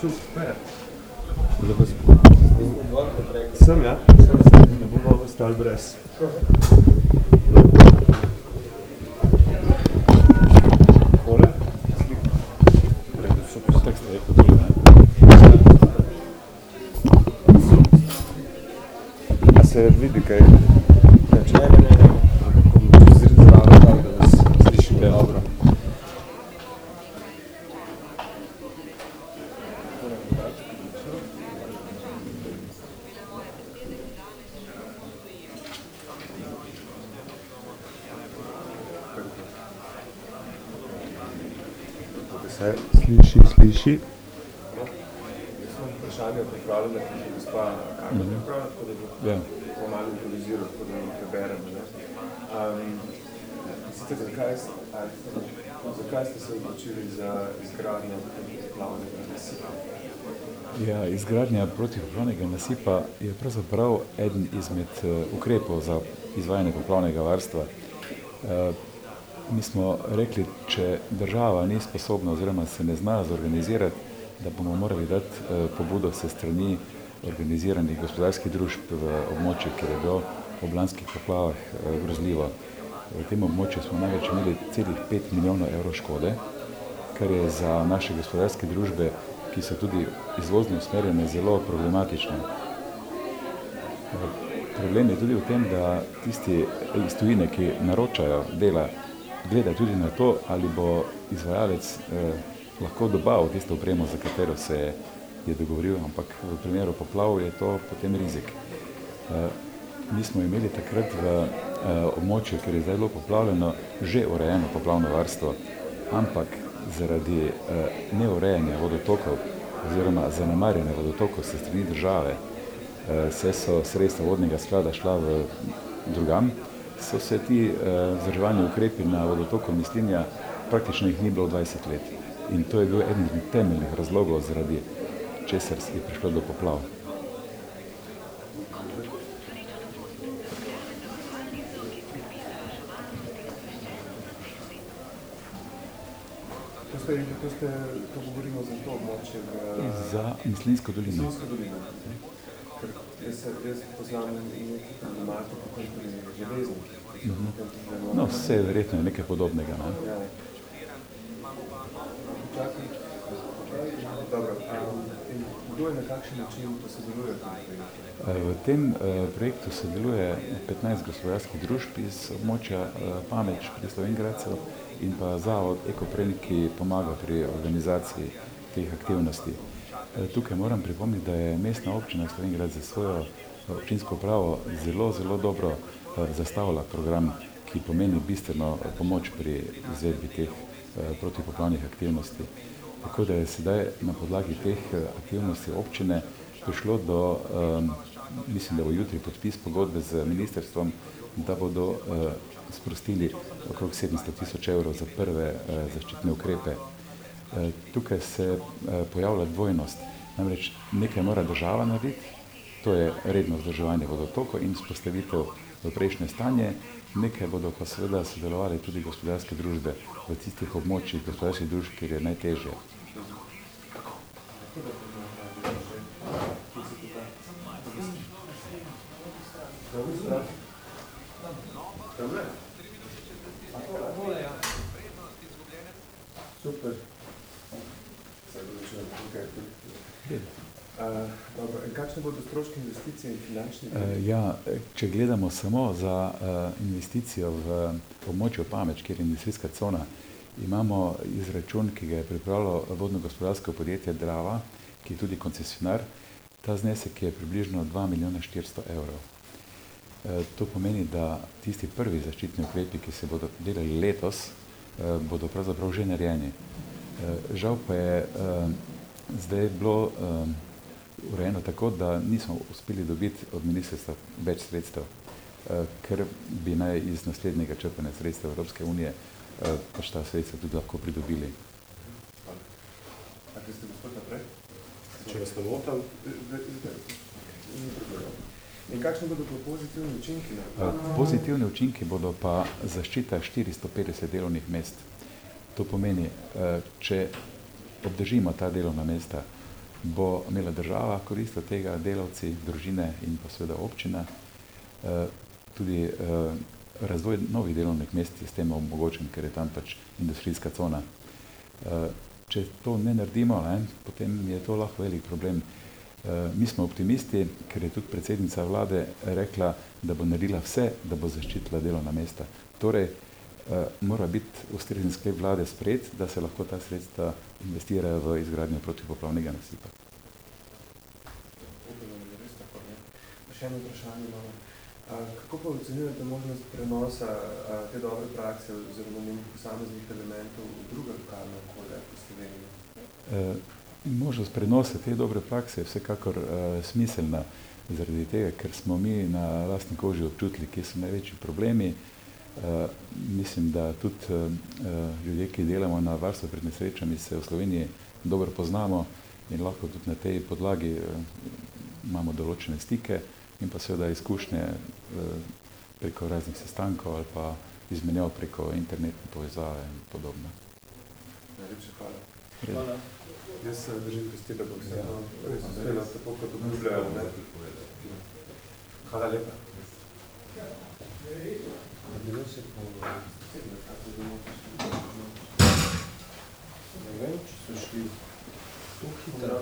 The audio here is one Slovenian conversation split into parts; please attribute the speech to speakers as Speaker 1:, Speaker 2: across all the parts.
Speaker 1: Super.
Speaker 2: Sem, ja? Ne bomo ostali brez. Tole?
Speaker 3: Super tekst je kot
Speaker 2: A se vidi kaj? Znači, ne, ne, ne, ne. Zredi zraven, tako da nas slišimo
Speaker 3: Ja.
Speaker 2: dobro. Se sliši, sliši.
Speaker 1: Jaz imam vprašanje pripravljeno, ki je gospa Karla pripravila, tako da bo
Speaker 3: Ja.
Speaker 1: Bo malo improviziral, tako da lahko preberemo. Ne? Um, sicer, zakaj, a, zakaj ste se odločili za izgradnjo plavnega nasipa?
Speaker 3: Ja, izgradnja protipoplavnega nasipa je pravzaprav eden izmed eh, ukrepov za izvajanje poplavnega varstva. Eh, Mi smo rekli, če država ni sposobna oziroma se ne zna zorganizirati, da bomo morali dati eh, pobudo se strani organiziranih gospodarskih družb v območju, kjer je bilo ob lanskih poplavah eh, grozljivo. V tem območju smo največ imeli celih 5 milijonov evrov škode, kar je za naše gospodarske družbe, ki so tudi izvozno usmerjene, zelo problematično. Problem je tudi v tem, da tisti iz tujine, ki naročajo dela, gledajo tudi na to, ali bo izvajalec eh, lahko dobavil tisto opremo, za katero se je, je dogovoril, ampak v primeru poplav je to potem rizik. Eh, mi smo imeli takrat v eh, območju, ker je zdaj bilo poplavljeno, že urejeno poplavno varstvo, ampak zaradi eh, neurejanja vodotokov oziroma zanemarjanja vodotokov se strani države, se so sredstva vodnega sklada šla v drugam, so se ti vzdrževalni ukrepi na vodotoku Mislinja, praktično jih ni bilo 20 let. In to je bil eden od temeljnih razlogov, zaradi česar je prišlo do poplav.
Speaker 1: To, ste, to, ste, to govorimo za to območje
Speaker 3: Za Mislinsko dolino.
Speaker 1: Slovensko dolino. Ker jaz, jaz poznam nekaj problematiko tam pri železnikih.
Speaker 3: No, vse je verjetno nekaj podobnega. Ne?
Speaker 1: Ja. Čakaj. Dobro, um, in kdo je na kakšen način pa sodeluje pri tem projektu?
Speaker 3: Eh, V tem eh, projektu sodeluje 15 gospodarskih družb iz območja eh, Pameč pri Slovengradcev in pa Zavod Ekopren, ki pomaga pri organizaciji teh aktivnosti. Tukaj moram pripomniti, da je mestna občina Slovengrad za svojo občinsko pravo zelo, zelo dobro zastavila program, ki pomeni bistveno pomoč pri izvedbi teh eh, protipoplavnih aktivnosti. Tako da je sedaj na podlagi teh eh, aktivnosti občine prišlo do, um, mislim, da bo jutri podpis pogodbe z ministerstvom, da bodo uh, sprostili okrog 700 tisoč evrov za prve uh, zaščitne ukrepe. Uh, tukaj se uh, pojavlja dvojnost, namreč nekaj mora država narediti, to je redno vzdrževanje vodotokov in spostavitev v prejšnje stanje, nekaj bodo pa seveda sodelovali tudi gospodarske družbe v tistih območjih gospodarskih družb, kjer je najtežje.
Speaker 1: Super. Zdaj bo začel tukaj. Uh, dobro, in stroške investicije in finančni
Speaker 3: Eh, Ja, eh, če gledamo samo za eh, investicijo v območju Pameč, kjer je industrijska cona, imamo izračun, ki ga je pripravilo vodno-gospodarsko podjetje Drava, ki je tudi koncesionar. Ta znesek je približno 2 milijona 400 evrov. Eh, To pomeni, da tisti prvi zaščitni ukrepi, ki se bodo delali letos, eh, bodo pravzaprav že narejeni. Eh, Žal pa je zdaj bilo urejeno tako, da nismo uspeli dobiti od ministrstva več sredstev, eh, ker bi naj iz naslednjega črpanja sredstev Evropske unije eh, pač ta sredstva tudi lahko pridobili.
Speaker 1: A greste gospod naprej?
Speaker 2: če vas ne motam.
Speaker 1: Problema. In kakšni bodo pa pozitivni učinki?
Speaker 3: Uh, pozitivni učinki bodo pa zaščita 450 delovnih mest. To pomeni, če obdržimo ta delovna mesta, bo imela država korist od tega, delavci, družine in pa seveda občina. Uh, tudi uh, razvoj novih delovnih mest je s tem omogočen, ker je tam pač industrijska cona. Uh, če to ne naredimo, ne, potem je to lahko velik problem. Eh, mi smo optimisti, ker je tudi predsednica vlade rekla, da bo naredila vse, da bo zaščitila delovna mesta. Torej, eh, mora biti ustrezen sklep vlade sprejet, da se lahko ta sredstva investirajo v izgradnjo protipoplavnega nasipa.
Speaker 1: Še eno vprašanje imamo. Kako pa ocenjujete možnost prenosa te dobre prakse oziroma njenih posameznih elementov v druga lokalna okolja po Sloveniji?
Speaker 3: Eh, možnost prenosa te dobre prakse je vsekakor uh, smiselna, zaradi tega, ker smo mi na lastni koži občutili, kje so največji problemi. Uh, mislim, da tudi uh, ljudje, ki delamo na varstvu pred nesrečami, se v Sloveniji dobro poznamo in lahko tudi na tej podlagi uh, imamo določene stike in pa seveda izkušnje preko raznih sestankov ali pa izmenjav preko internetne povezave in podobno.
Speaker 1: Najlepša hvala. Hvala. Jaz se držim pesti, da bom se ja. res uspela tako, kot obljubljajo. Hvala lepa. Ne vem, če so šli tu hitro.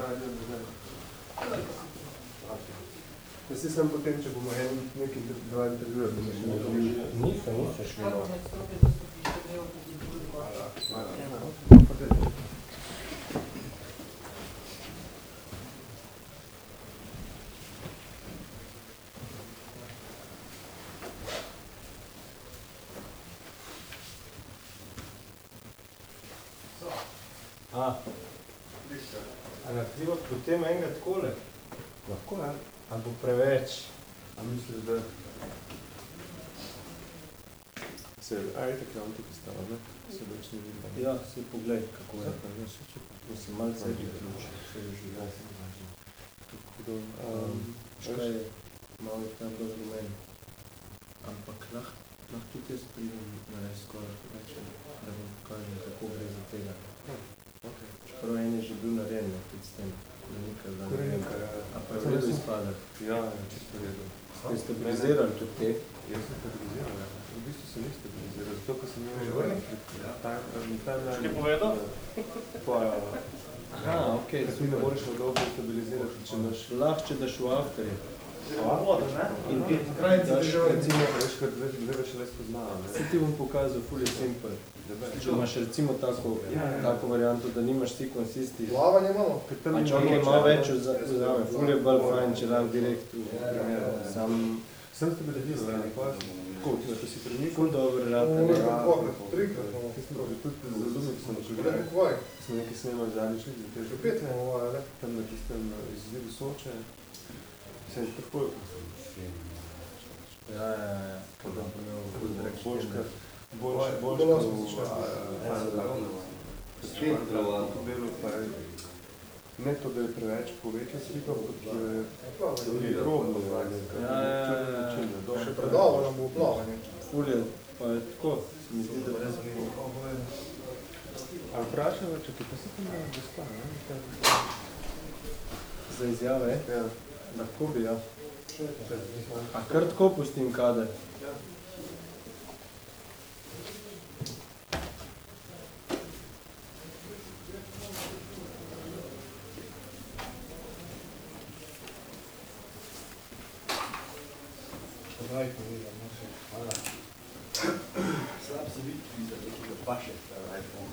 Speaker 1: Jaz si sem potem, če bomo en nekaj dva intervjuja, bomo še nekaj. Nisem, nisem šli. Hvala. Hvala.
Speaker 2: Potem enega takole?
Speaker 1: Lahko, ja.
Speaker 2: Ali bo preveč?
Speaker 1: A misliš, da... Se, a je tako on tukaj stava, ne? Se več ne vidim.
Speaker 2: Ja, se poglej, kako je. Pa, ja, se če, mislim, malce je ključ, se je že ja, sem znači. Tako da, um, škaj je, malo je tam dobro meni. Ampak lahko, lahko tudi jaz pridem na res skoraj več, da vam pokažem, kako gre za tega. Ja, okay. Čeprav en je že bil narejen, tudi s tem.
Speaker 1: Korenika, ja.
Speaker 2: Pa je vredo izpada?
Speaker 1: Ja, ja, čisto vredo.
Speaker 2: Ste stabilizirali tudi te?
Speaker 1: Jaz sem stabiliziral, ja. V bistvu sem ni stabiliziral, zato, ko sem imel vrnik. Ja. Kaj
Speaker 2: ti povedal?
Speaker 1: Pa,
Speaker 2: Aha, ok.
Speaker 1: Da ti ne moreš na dolgo stabilizirati, če imaš...
Speaker 2: Lahko, če daš v afterje.
Speaker 1: Ne? In ti krajci recimo, veš, spoznava.
Speaker 2: Se ti bom pokazal, ful je simple. Če imaš recimo tako, ja, ja. tako varianto, da nimaš ti konsisti.
Speaker 1: Plavanje imamo?
Speaker 2: A če on ima več vzame, ful je bolj fajn, če dam direkt v ja, ja, ja. sam...
Speaker 1: Sem ste bili dizali, ne pa? Kot, da si premikal?
Speaker 2: Ful dobro rad. Ja,
Speaker 1: ja, trikrat. Tudi za zubnik smo našli. Smo nekaj snemali zadnjič, da te že pet ne ali tam na tistem eh, izzivu Soče. Se je tako...
Speaker 2: Ja, ja, ja. Kaj da
Speaker 1: bo imel Božka boljše, boljše, Ne to, da je preveč povečen slika, kot je drobno zvanje.
Speaker 2: Ja, ja, ja.
Speaker 1: Še predolgo nam bo plavanje.
Speaker 2: Fulje, pa je tako, se mi zdi, da brez
Speaker 1: A vprašava, če ti pa se tam gospa, ne?
Speaker 2: Za izjave?
Speaker 1: Ja.
Speaker 2: Lahko bi, ja. A kar tako pustim
Speaker 4: hvala. Slab se vidi, ki za nekega paše, star iPhone.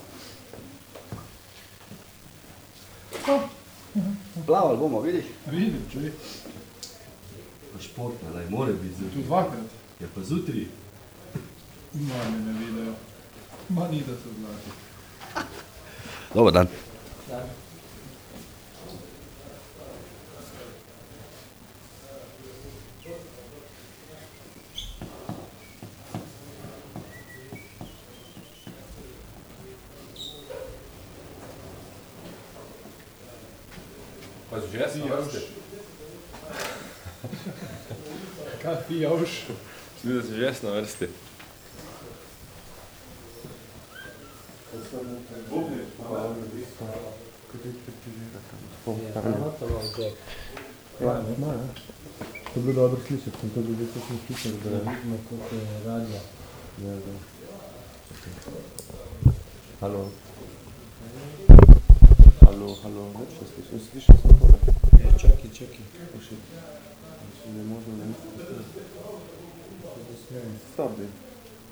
Speaker 4: Plaval bomo, vidiš?
Speaker 5: Vidim, če.
Speaker 4: Pa športna, daj, more biti zjutraj.
Speaker 5: Tu dvakrat.
Speaker 4: Ja, pa zjutraj.
Speaker 5: Mami me vidijo. Ma ni, da se odlači.
Speaker 4: Dobar dan.
Speaker 5: Dan.
Speaker 6: Že
Speaker 5: Fijavš. Kaj fijavš?
Speaker 4: Mislim, da si že na vrsti.
Speaker 1: Ja, ima, ja. To je bilo dobro slišati, sem to bilo točno slišati, da vidimo, kako je radio. Ja, da. Halo. Halo, halo, več ne slišim, slišim sem tole.
Speaker 2: Ja, čakaj, čakaj.
Speaker 1: Še ne možno, ne.
Speaker 2: Ne smem.
Speaker 1: Stop,